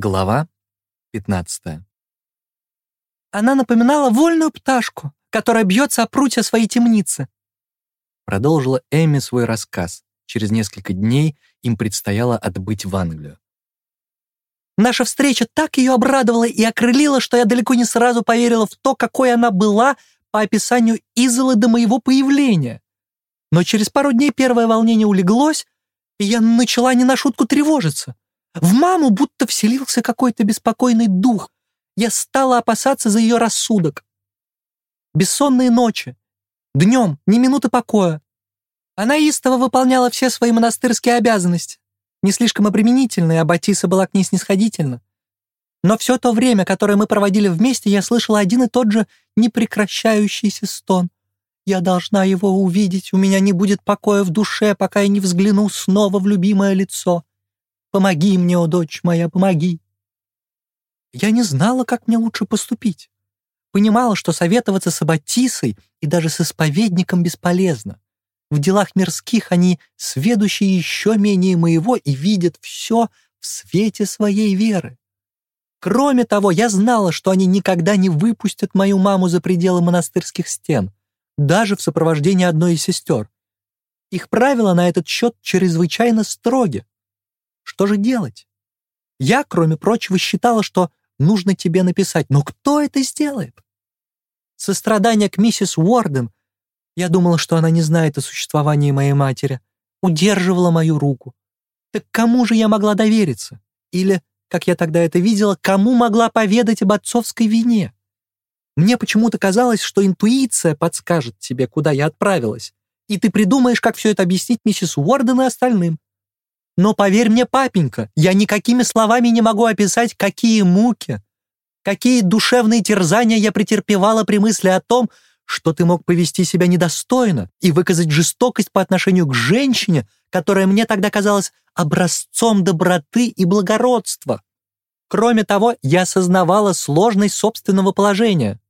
Глава 15. Она напоминала вольную пташку, которая бьется о прутья своей темницы. Продолжила Эми свой рассказ. Через несколько дней им предстояло отбыть в Англию. Наша встреча так ее обрадовала и окрылила, что я далеко не сразу поверила в то, какой она была по описанию Изолы до моего появления. Но через пару дней первое волнение улеглось, и я начала не на шутку тревожиться. В маму будто вселился какой-то беспокойный дух. Я стала опасаться за ее рассудок. Бессонные ночи. Днем ни минуты покоя. Она истово выполняла все свои монастырские обязанности. Не слишком обременительные, а Батиса была к ней снисходительна. Но все то время, которое мы проводили вместе, я слышала один и тот же непрекращающийся стон. Я должна его увидеть, у меня не будет покоя в душе, пока я не взгляну снова в любимое лицо. Помоги мне, о дочь моя, помоги!» Я не знала, как мне лучше поступить. Понимала, что советоваться с Аббатисой и даже с исповедником бесполезно. В делах мирских они сведущие еще менее моего и видят все в свете своей веры. Кроме того, я знала, что они никогда не выпустят мою маму за пределы монастырских стен, даже в сопровождении одной из сестер. Их правила на этот счет чрезвычайно строги. Что же делать? Я, кроме прочего, считала, что нужно тебе написать, но кто это сделает? Сострадание к миссис Уорден, я думала, что она не знает о существовании моей матери, удерживала мою руку. Так кому же я могла довериться? Или, как я тогда это видела, кому могла поведать об отцовской вине? Мне почему-то казалось, что интуиция подскажет тебе, куда я отправилась, и ты придумаешь, как все это объяснить миссис Уорден и остальным. Но поверь мне, папенька, я никакими словами не могу описать, какие муки, какие душевные терзания я претерпевала при мысли о том, что ты мог повести себя недостойно и выказать жестокость по отношению к женщине, которая мне тогда казалась образцом доброты и благородства. Кроме того, я осознавала сложность собственного положения.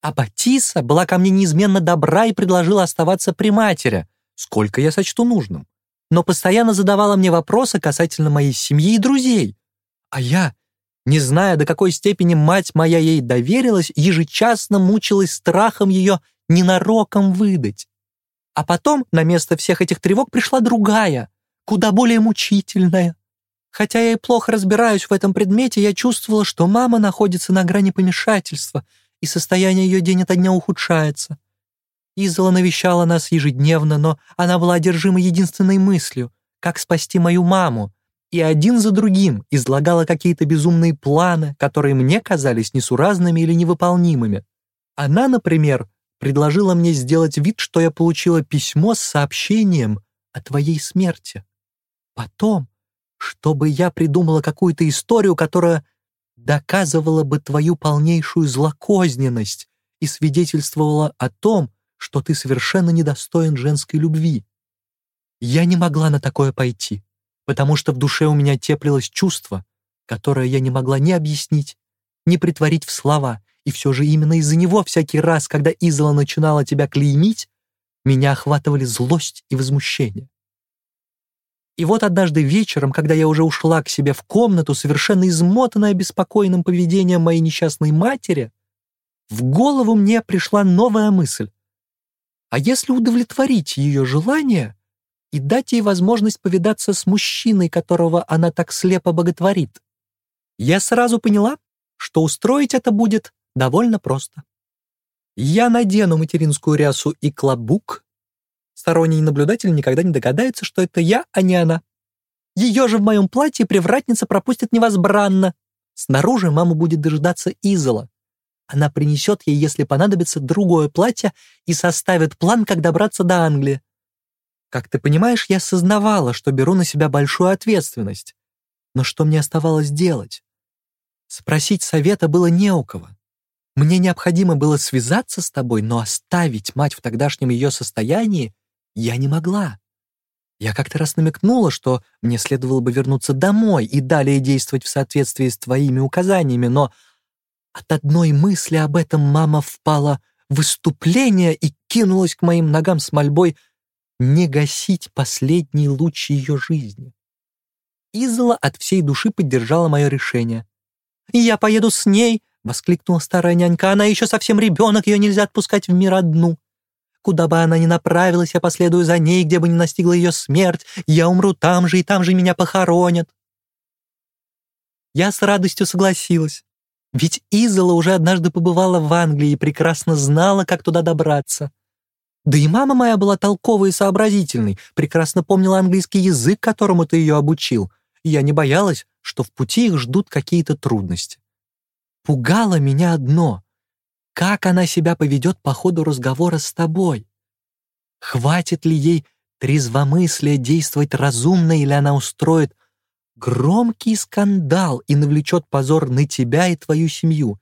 А Батиса была ко мне неизменно добра и предложила оставаться при матери, сколько я сочту нужным но постоянно задавала мне вопросы касательно моей семьи и друзей. А я, не зная, до какой степени мать моя ей доверилась, ежечасно мучилась страхом ее ненароком выдать. А потом на место всех этих тревог пришла другая, куда более мучительная. Хотя я и плохо разбираюсь в этом предмете, я чувствовала, что мама находится на грани помешательства, и состояние ее день ото дня ухудшается. Изола навещала нас ежедневно, но она была одержима единственной мыслью — как спасти мою маму, и один за другим излагала какие-то безумные планы, которые мне казались несуразными или невыполнимыми. Она, например, предложила мне сделать вид, что я получила письмо с сообщением о твоей смерти. Потом, чтобы я придумала какую-то историю, которая доказывала бы твою полнейшую злокозненность и свидетельствовала о том, что ты совершенно недостоин женской любви. Я не могла на такое пойти, потому что в душе у меня теплилось чувство, которое я не могла ни объяснить, ни притворить в слова, и все же именно из-за него всякий раз, когда Изола начинала тебя клеймить, меня охватывали злость и возмущение. И вот однажды вечером, когда я уже ушла к себе в комнату, совершенно измотанная беспокойным поведением моей несчастной матери, в голову мне пришла новая мысль. А если удовлетворить ее желание и дать ей возможность повидаться с мужчиной, которого она так слепо боготворит? Я сразу поняла, что устроить это будет довольно просто. Я надену материнскую рясу и клобук. Сторонний наблюдатель никогда не догадается, что это я, а не она. Ее же в моем платье привратница пропустит невозбранно. Снаружи мама будет дожидаться Изола. Она принесет ей, если понадобится, другое платье и составит план, как добраться до Англии. Как ты понимаешь, я осознавала, что беру на себя большую ответственность. Но что мне оставалось делать? Спросить совета было не у кого. Мне необходимо было связаться с тобой, но оставить мать в тогдашнем ее состоянии я не могла. Я как-то раз намекнула, что мне следовало бы вернуться домой и далее действовать в соответствии с твоими указаниями, но от одной мысли об этом мама впала в выступление и кинулась к моим ногам с мольбой не гасить последний луч ее жизни. Изола от всей души поддержала мое решение. «Я поеду с ней!» — воскликнула старая нянька. «Она еще совсем ребенок, ее нельзя отпускать в мир одну. Куда бы она ни направилась, я последую за ней, где бы ни настигла ее смерть. Я умру там же, и там же меня похоронят». Я с радостью согласилась. Ведь Изола уже однажды побывала в Англии и прекрасно знала, как туда добраться. Да и мама моя была толковой и сообразительной, прекрасно помнила английский язык, которому ты ее обучил, я не боялась, что в пути их ждут какие-то трудности. Пугало меня одно — как она себя поведет по ходу разговора с тобой? Хватит ли ей трезвомыслия действовать разумно, или она устроит громкий скандал и навлечет позор на тебя и твою семью?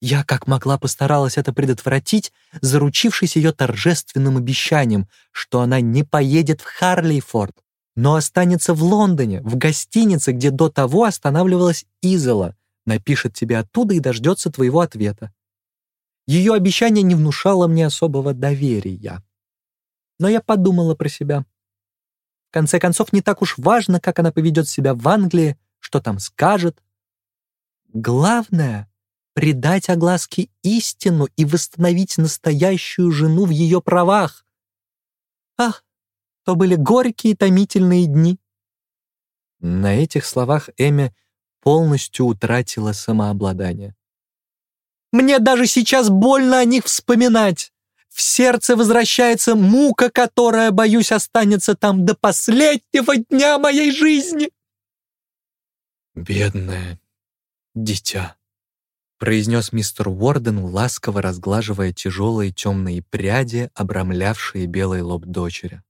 Я как могла постаралась это предотвратить, заручившись ее торжественным обещанием, что она не поедет в Харлейфорд, но останется в Лондоне, в гостинице, где до того останавливалась Изола, напишет тебе оттуда и дождется твоего ответа. Ее обещание не внушало мне особого доверия. Но я подумала про себя. В конце концов, не так уж важно, как она поведет себя в Англии, что там скажет. Главное — придать огласке истину и восстановить настоящую жену в ее правах. Ах, то были горькие томительные дни. На этих словах Эми полностью утратила самообладание. «Мне даже сейчас больно о них вспоминать. В сердце возвращается мука, которая, боюсь, останется там до последнего дня моей жизни». «Бедное дитя», — произнес мистер Уорден, ласково разглаживая тяжелые темные пряди, обрамлявшие белый лоб дочери.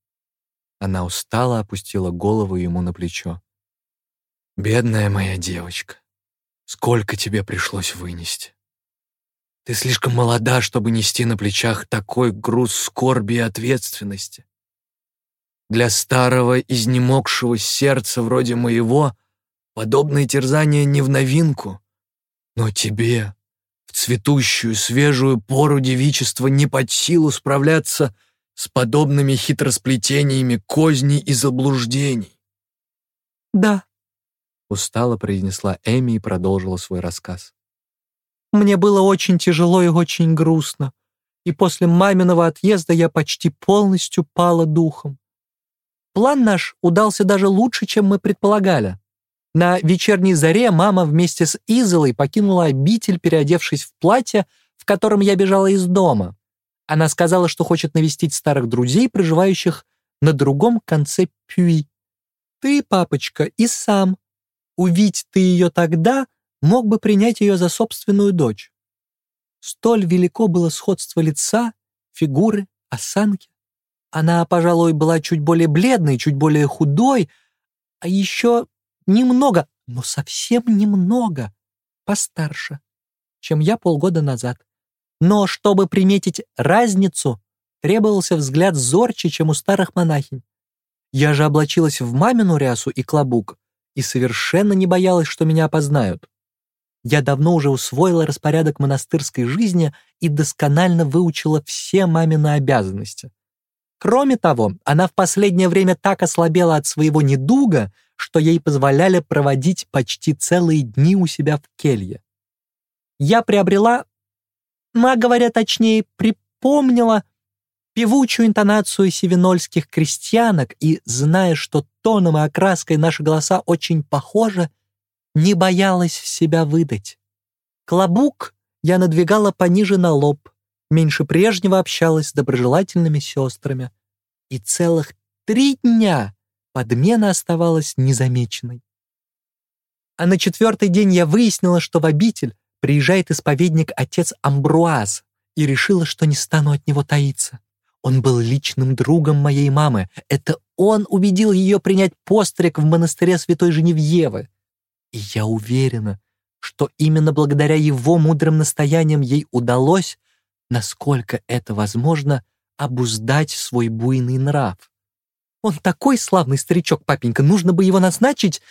Она устало опустила голову ему на плечо. «Бедная моя девочка, сколько тебе пришлось вынести? Ты слишком молода, чтобы нести на плечах такой груз скорби и ответственности. Для старого, изнемогшего сердца вроде моего подобные терзания не в новинку, но тебе, в цветущую, свежую пору девичества, не под силу справляться — с подобными хитросплетениями козней и заблуждений. «Да», — устало произнесла Эми и продолжила свой рассказ. «Мне было очень тяжело и очень грустно, и после маминого отъезда я почти полностью пала духом. План наш удался даже лучше, чем мы предполагали. На вечерней заре мама вместе с Изолой покинула обитель, переодевшись в платье, в котором я бежала из дома. Она сказала, что хочет навестить старых друзей, проживающих на другом конце Пюи. Ты, папочка, и сам. Увидь ты ее тогда, мог бы принять ее за собственную дочь. Столь велико было сходство лица, фигуры, осанки. Она, пожалуй, была чуть более бледной, чуть более худой, а еще немного, но совсем немного, постарше, чем я полгода назад. Но чтобы приметить разницу, требовался взгляд зорче, чем у старых монахинь. Я же облачилась в мамину рясу и клобук и совершенно не боялась, что меня опознают. Я давно уже усвоила распорядок монастырской жизни и досконально выучила все мамины обязанности. Кроме того, она в последнее время так ослабела от своего недуга, что ей позволяли проводить почти целые дни у себя в келье. Я приобрела ну, а говоря точнее, припомнила певучую интонацию севинольских крестьянок и, зная, что тоном и окраской наши голоса очень похожи, не боялась себя выдать. Клобук я надвигала пониже на лоб, меньше прежнего общалась с доброжелательными сестрами. И целых три дня подмена оставалась незамеченной. А на четвертый день я выяснила, что в обитель приезжает исповедник отец Амбруаз и решила, что не стану от него таиться. Он был личным другом моей мамы. Это он убедил ее принять постриг в монастыре Святой Женевьевы. И я уверена, что именно благодаря его мудрым настояниям ей удалось, насколько это возможно, обуздать свой буйный нрав. Он такой славный старичок, папенька, нужно бы его назначить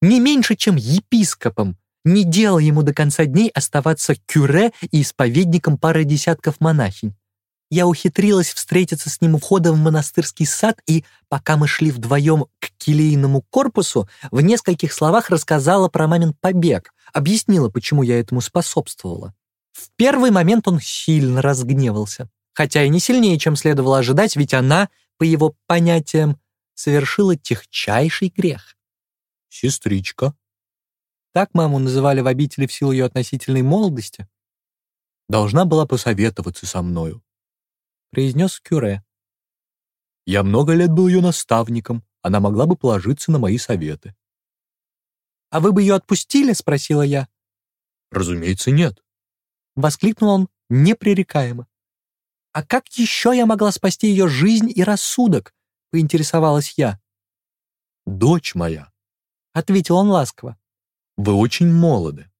не меньше, чем епископом, не дело ему до конца дней оставаться кюре и исповедником пары десятков монахинь. Я ухитрилась встретиться с ним у входа в монастырский сад, и, пока мы шли вдвоем к келейному корпусу, в нескольких словах рассказала про мамин побег, объяснила, почему я этому способствовала. В первый момент он сильно разгневался, хотя и не сильнее, чем следовало ожидать, ведь она, по его понятиям, совершила техчайший грех. «Сестричка». Так маму называли в обители в силу ее относительной молодости. Должна была посоветоваться со мною, произнес Кюре. Я много лет был ее наставником, она могла бы положиться на мои советы. «А вы бы ее отпустили?» — спросила я. «Разумеется, нет», — воскликнул он непререкаемо. «А как еще я могла спасти ее жизнь и рассудок?» — поинтересовалась я. «Дочь моя», — ответил он ласково. «Вы очень молоды,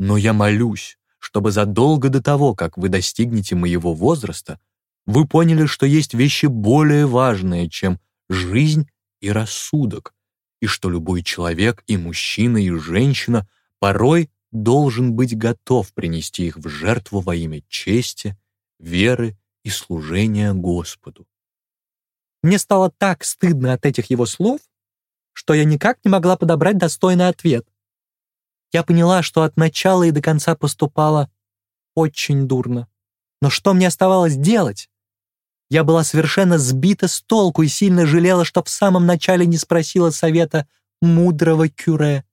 но я молюсь, чтобы задолго до того, как вы достигнете моего возраста, вы поняли, что есть вещи более важные, чем жизнь и рассудок, и что любой человек, и мужчина, и женщина, порой должен быть готов принести их в жертву во имя чести, веры и служения Господу. Мне стало так стыдно от этих его слов, что я никак не могла подобрать достойный ответ. Я поняла, что от начала и до конца поступала очень дурно. Но что мне оставалось делать? Я была совершенно сбита с толку и сильно жалела, что в самом начале не спросила совета мудрого кюре.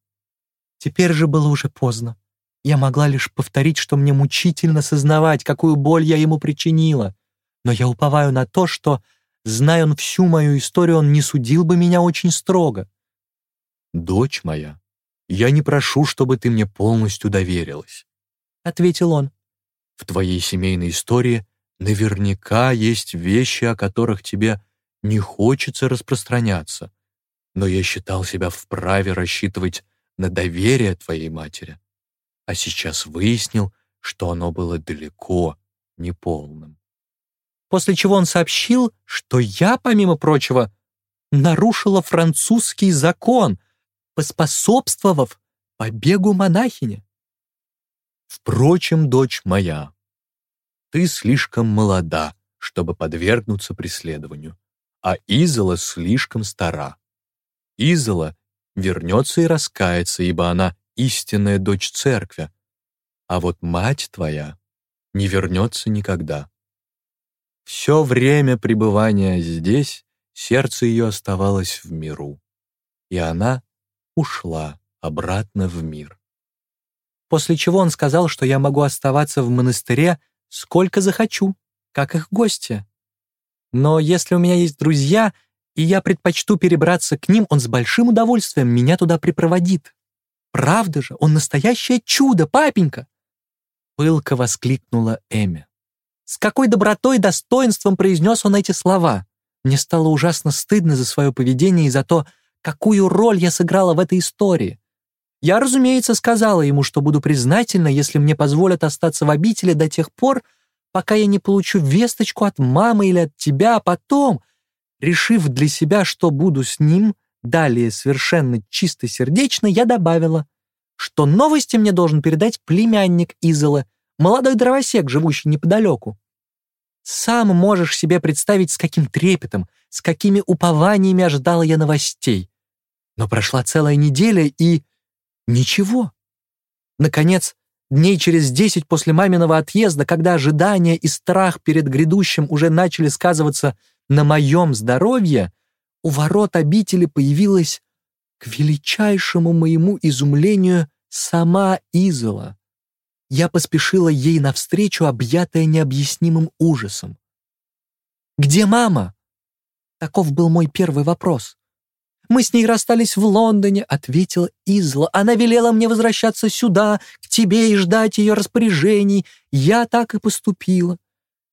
Теперь же было уже поздно. Я могла лишь повторить, что мне мучительно сознавать, какую боль я ему причинила. Но я уповаю на то, что, зная он всю мою историю, он не судил бы меня очень строго. «Дочь моя, я не прошу, чтобы ты мне полностью доверилась», — ответил он. «В твоей семейной истории Наверняка есть вещи, о которых тебе не хочется распространяться, но я считал себя вправе рассчитывать на доверие твоей матери, а сейчас выяснил, что оно было далеко неполным. После чего он сообщил, что я, помимо прочего, нарушила французский закон, поспособствовав побегу монахини. Впрочем, дочь моя, ты слишком молода, чтобы подвергнуться преследованию, а Изола слишком стара. Изола вернется и раскается, ибо она истинная дочь церкви, а вот мать твоя не вернется никогда. Все время пребывания здесь сердце ее оставалось в миру, и она ушла обратно в мир. После чего он сказал, что я могу оставаться в монастыре сколько захочу, как их гости. Но если у меня есть друзья, и я предпочту перебраться к ним, он с большим удовольствием меня туда припроводит. Правда же, он настоящее чудо, папенька!» Пылко воскликнула Эми. С какой добротой и достоинством произнес он эти слова. Мне стало ужасно стыдно за свое поведение и за то, какую роль я сыграла в этой истории. Я, разумеется, сказала ему, что буду признательна, если мне позволят остаться в обители до тех пор, пока я не получу весточку от мамы или от тебя, а потом, решив для себя, что буду с ним, далее совершенно чистосердечно, я добавила, что новости мне должен передать племянник Изола, молодой дровосек, живущий неподалеку. Сам можешь себе представить, с каким трепетом, с какими упованиями ожидала я новостей. Но прошла целая неделя, и... Ничего. Наконец, дней через десять после маминого отъезда, когда ожидание и страх перед грядущим уже начали сказываться на моем здоровье, у ворот обители появилась, к величайшему моему изумлению, сама Изола. Я поспешила ей навстречу, объятая необъяснимым ужасом. «Где мама?» Таков был мой первый вопрос. Мы с ней расстались в Лондоне», — ответила Изла. «Она велела мне возвращаться сюда, к тебе, и ждать ее распоряжений. Я так и поступила.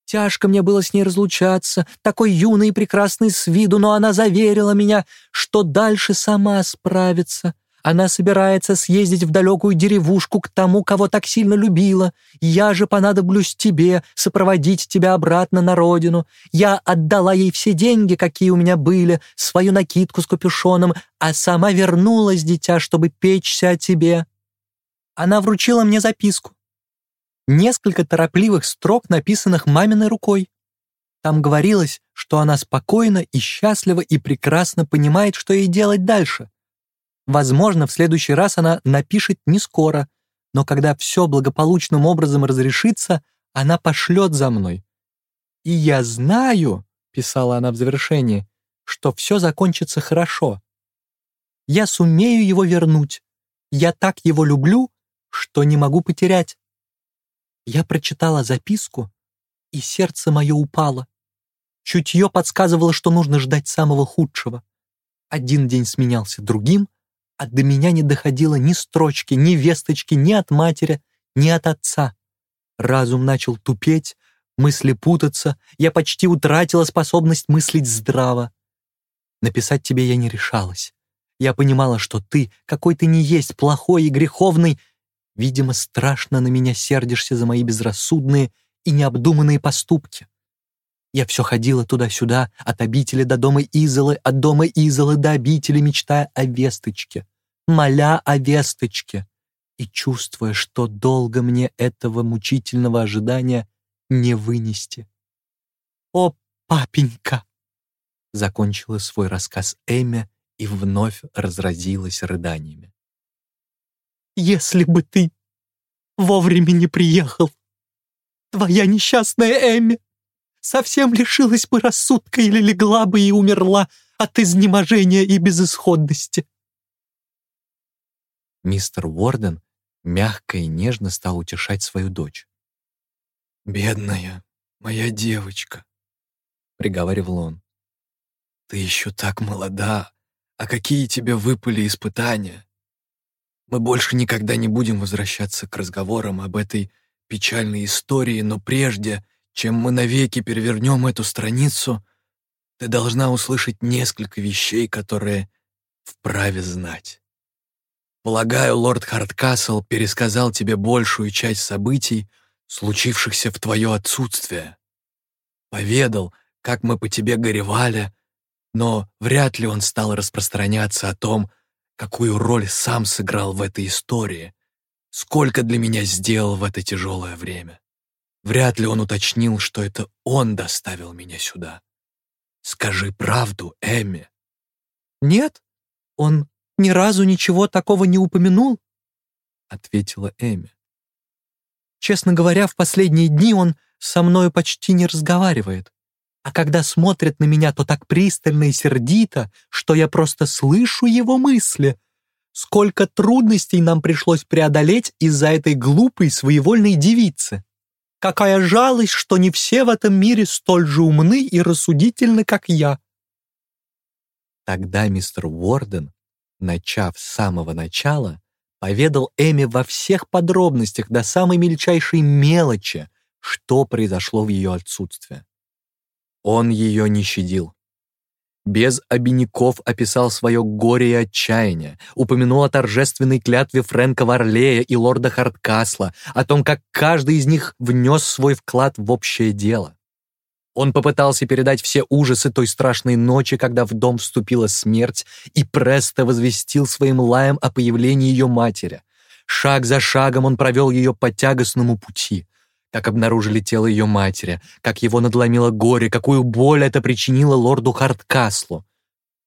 Тяжко мне было с ней разлучаться, такой юный и прекрасный с виду, но она заверила меня, что дальше сама справится. Она собирается съездить в далекую деревушку к тому, кого так сильно любила. Я же понадоблюсь тебе, сопроводить тебя обратно на родину. Я отдала ей все деньги, какие у меня были, свою накидку с капюшоном, а сама вернулась, дитя, чтобы печься о тебе. Она вручила мне записку. Несколько торопливых строк, написанных маминой рукой. Там говорилось, что она спокойна и счастлива и прекрасно понимает, что ей делать дальше. Возможно, в следующий раз она напишет не скоро, но когда все благополучным образом разрешится, она пошлет за мной. «И я знаю», — писала она в завершении, «что все закончится хорошо. Я сумею его вернуть. Я так его люблю, что не могу потерять». Я прочитала записку, и сердце мое упало. Чутье подсказывало, что нужно ждать самого худшего. Один день сменялся другим, а до меня не доходило ни строчки, ни весточки ни от матери, ни от отца. Разум начал тупеть, мысли путаться, я почти утратила способность мыслить здраво. Написать тебе я не решалась. Я понимала, что ты, какой ты не есть, плохой и греховный, видимо, страшно на меня сердишься за мои безрассудные и необдуманные поступки. Я все ходила туда-сюда, от обители до дома Изолы, от дома Изолы до обители, мечтая о весточке, моля о весточке и чувствуя, что долго мне этого мучительного ожидания не вынести. «О, папенька!» Закончила свой рассказ Эми и вновь разразилась рыданиями. «Если бы ты вовремя не приехал, твоя несчастная Эми совсем лишилась бы рассудка или легла бы и умерла от изнеможения и безысходности. Мистер Уорден мягко и нежно стал утешать свою дочь. «Бедная моя девочка», — приговаривал он. «Ты еще так молода, а какие тебе выпали испытания? Мы больше никогда не будем возвращаться к разговорам об этой печальной истории, но прежде чем мы навеки перевернем эту страницу, ты должна услышать несколько вещей, которые вправе знать. Полагаю, лорд Хардкасл пересказал тебе большую часть событий, случившихся в твое отсутствие. Поведал, как мы по тебе горевали, но вряд ли он стал распространяться о том, какую роль сам сыграл в этой истории, сколько для меня сделал в это тяжелое время. Вряд ли он уточнил, что это он доставил меня сюда. Скажи правду, Эмми. Нет, он ни разу ничего такого не упомянул, ответила Эми. Честно говоря, в последние дни он со мною почти не разговаривает. А когда смотрит на меня, то так пристально и сердито, что я просто слышу его мысли. Сколько трудностей нам пришлось преодолеть из-за этой глупой своевольной девицы. Какая жалость, что не все в этом мире столь же умны и рассудительны, как я. Тогда мистер Уорден, начав с самого начала, поведал Эми во всех подробностях до самой мельчайшей мелочи, что произошло в ее отсутствие. Он ее не щадил без обиняков описал свое горе и отчаяние, упомянул о торжественной клятве Фрэнка Варлея и лорда Харткасла, о том, как каждый из них внес свой вклад в общее дело. Он попытался передать все ужасы той страшной ночи, когда в дом вступила смерть, и Престо возвестил своим лаем о появлении ее матери. Шаг за шагом он провел ее по тягостному пути — как обнаружили тело ее матери, как его надломило горе, какую боль это причинило лорду Харткаслу.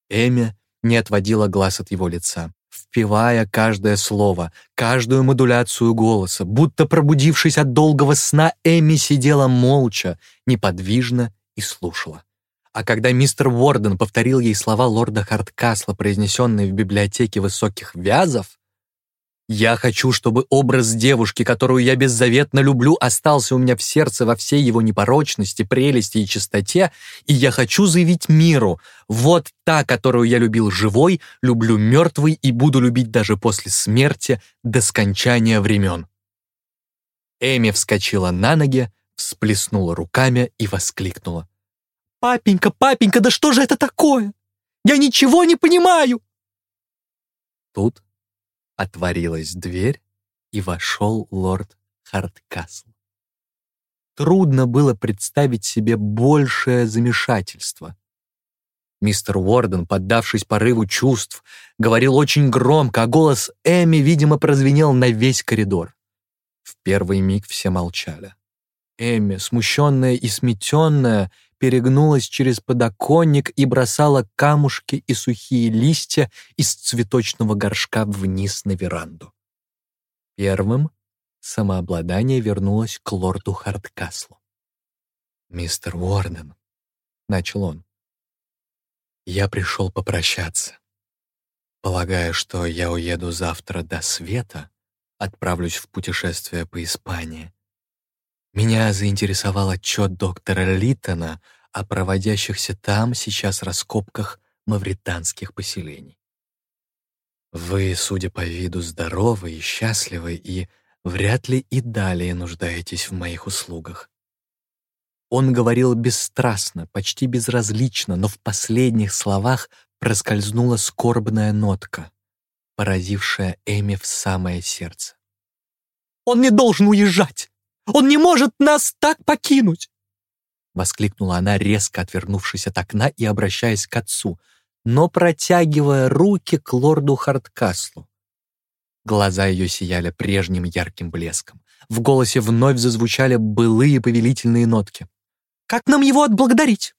Эми не отводила глаз от его лица, впивая каждое слово, каждую модуляцию голоса. Будто пробудившись от долгого сна, Эми сидела молча, неподвижно и слушала. А когда мистер Уорден повторил ей слова лорда Харткасла, произнесенные в библиотеке высоких вязов, я хочу, чтобы образ девушки, которую я беззаветно люблю, остался у меня в сердце во всей его непорочности, прелести и чистоте, и я хочу заявить миру, вот та, которую я любил живой, люблю мертвой и буду любить даже после смерти до скончания времен. Эми вскочила на ноги, всплеснула руками и воскликнула. «Папенька, папенька, да что же это такое? Я ничего не понимаю!» Тут Отворилась дверь, и вошел лорд Харткасл. Трудно было представить себе большее замешательство. Мистер Уорден, поддавшись порыву чувств, говорил очень громко, а голос Эми, видимо, прозвенел на весь коридор. В первый миг все молчали. Эми, смущенная и сметенная, перегнулась через подоконник и бросала камушки и сухие листья из цветочного горшка вниз на веранду. Первым самообладание вернулось к лорду Хардкаслу. «Мистер Уорден», — начал он, — «я пришел попрощаться. Полагаю, что я уеду завтра до света, отправлюсь в путешествие по Испании. Меня заинтересовал отчет доктора Литтона о проводящихся там сейчас раскопках мавританских поселений. Вы, судя по виду, здоровы и счастливы, и вряд ли и далее нуждаетесь в моих услугах. Он говорил бесстрастно, почти безразлично, но в последних словах проскользнула скорбная нотка, поразившая Эми в самое сердце. «Он не должен уезжать! Он не может нас так покинуть!» Воскликнула она, резко отвернувшись от окна и обращаясь к отцу, но протягивая руки к лорду Хардкаслу. Глаза ее сияли прежним ярким блеском. В голосе вновь зазвучали былые повелительные нотки. «Как нам его отблагодарить?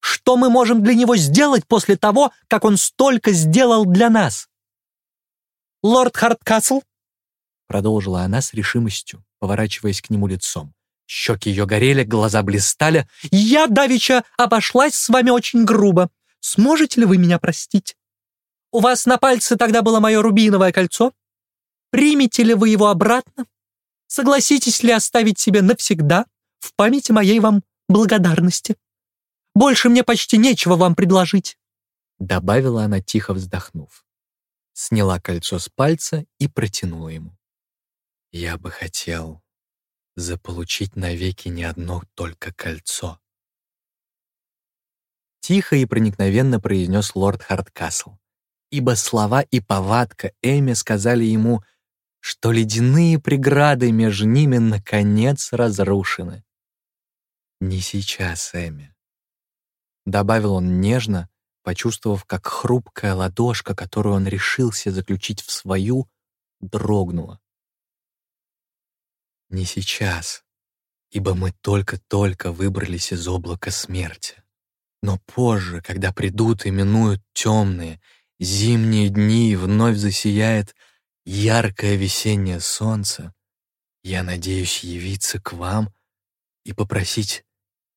Что мы можем для него сделать после того, как он столько сделал для нас?» «Лорд Хардкасл», — продолжила она с решимостью, поворачиваясь к нему лицом. Щеки ее горели, глаза блистали. «Я, Давича, обошлась с вами очень грубо. Сможете ли вы меня простить? У вас на пальце тогда было мое рубиновое кольцо. Примете ли вы его обратно? Согласитесь ли оставить себе навсегда в памяти моей вам благодарности? Больше мне почти нечего вам предложить», — добавила она, тихо вздохнув. Сняла кольцо с пальца и протянула ему. «Я бы хотел заполучить навеки не одно только кольцо», Тихо и проникновенно произнес лорд Хардкасл, ибо слова и повадка Эми сказали ему — что ледяные преграды между ними наконец разрушены. «Не сейчас, Эми», — добавил он нежно, почувствовав, как хрупкая ладошка, которую он решился заключить в свою, дрогнула. «Не сейчас, ибо мы только-только выбрались из облака смерти. Но позже, когда придут и минуют темные, зимние дни и вновь засияет яркое весеннее солнце, я надеюсь явиться к вам и попросить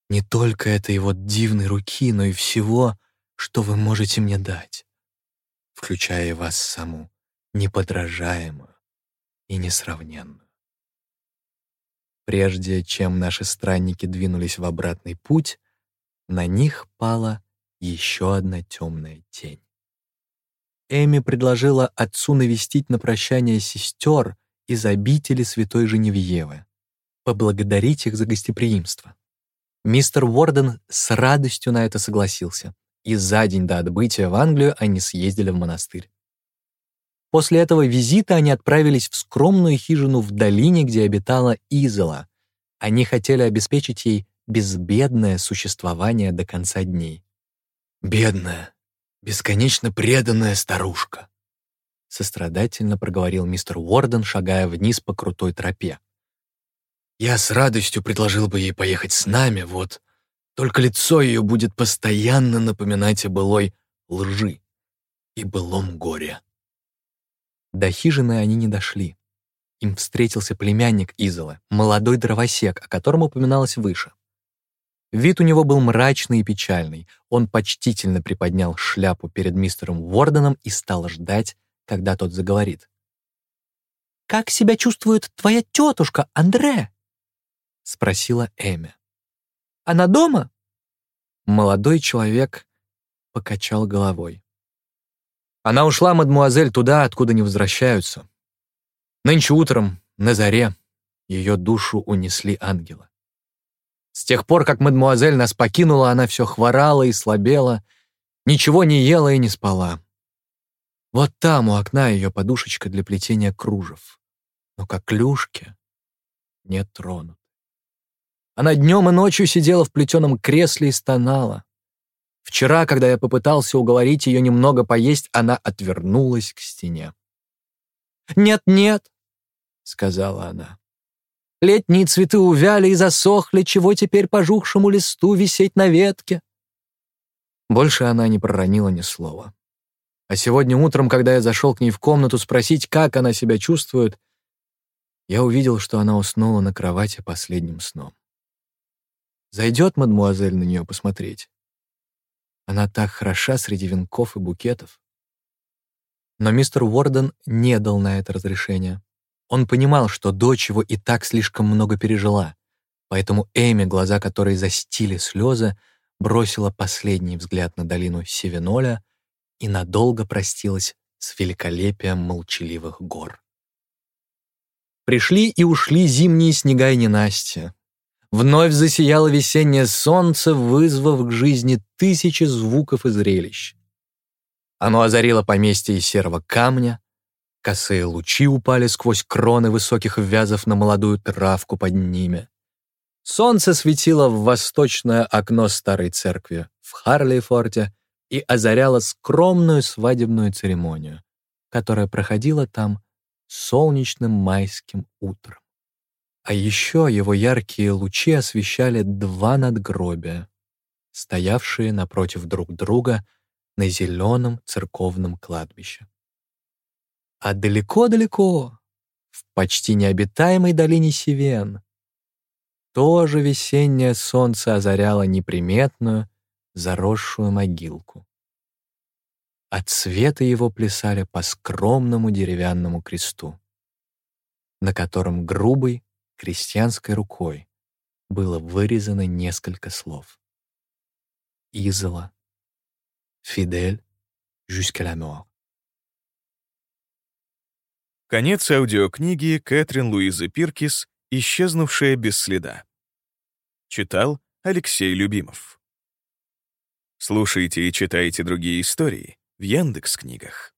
не только этой вот дивной руки, но и всего, что вы можете мне дать, включая вас саму, неподражаемую и несравненную. Прежде чем наши странники двинулись в обратный путь, на них пала еще одна темная тень. Эми предложила отцу навестить на прощание сестер из обители святой Женевьевы, поблагодарить их за гостеприимство. Мистер Уорден с радостью на это согласился, и за день до отбытия в Англию они съездили в монастырь. После этого визита они отправились в скромную хижину в долине, где обитала Изола. Они хотели обеспечить ей безбедное существование до конца дней. «Бедная, бесконечно преданная старушка», — сострадательно проговорил мистер Уорден, шагая вниз по крутой тропе. «Я с радостью предложил бы ей поехать с нами, вот, только лицо ее будет постоянно напоминать о былой лжи и былом горе». До хижины они не дошли. Им встретился племянник Изолы, молодой дровосек, о котором упоминалось выше. Вид у него был мрачный и печальный. Он почтительно приподнял шляпу перед мистером Уорденом и стал ждать, когда тот заговорит. «Как себя чувствует твоя тетушка, Андре?» — спросила Эми. «Она дома?» Молодой человек покачал головой. Она ушла, мадмуазель, туда, откуда не возвращаются. Нынче утром, на заре, ее душу унесли ангелы. С тех пор, как мадмуазель нас покинула, она все хворала и слабела, ничего не ела и не спала. Вот там у окна ее подушечка для плетения кружев. Но как клюшки не тронут. Она днем и ночью сидела в плетеном кресле и стонала. Вчера, когда я попытался уговорить ее немного поесть, она отвернулась к стене. «Нет-нет», — сказала она. Летние цветы увяли и засохли, чего теперь пожухшему листу висеть на ветке?» Больше она не проронила ни слова. А сегодня утром, когда я зашел к ней в комнату спросить, как она себя чувствует, я увидел, что она уснула на кровати последним сном. Зайдет мадмуазель на нее посмотреть. Она так хороша среди венков и букетов. Но мистер Уорден не дал на это разрешения. Он понимал, что дочь его и так слишком много пережила, поэтому Эми, глаза которой застили слезы, бросила последний взгляд на долину Севеноля и надолго простилась с великолепием молчаливых гор. Пришли и ушли зимние снега и ненастья. Вновь засияло весеннее солнце, вызвав к жизни тысячи звуков и зрелищ. Оно озарило поместье из серого камня, косые лучи упали сквозь кроны высоких вязов на молодую травку под ними. Солнце светило в восточное окно старой церкви в Харлейфорте, и озаряла скромную свадебную церемонию, которая проходила там солнечным майским утром. А еще его яркие лучи освещали два надгробия, стоявшие напротив друг друга на зеленом церковном кладбище. А далеко-далеко, в почти необитаемой долине Сивен, тоже весеннее солнце озаряло неприметную, заросшую могилку. От света его плясали по скромному деревянному кресту, на котором грубой крестьянской рукой было вырезано несколько слов. Изола, Фидель, jusqu'à la. Конец аудиокниги Кэтрин Луизы Пиркис «Исчезнувшая без следа». Читал Алексей Любимов. Слушайте и читайте другие истории в Яндекс книгах.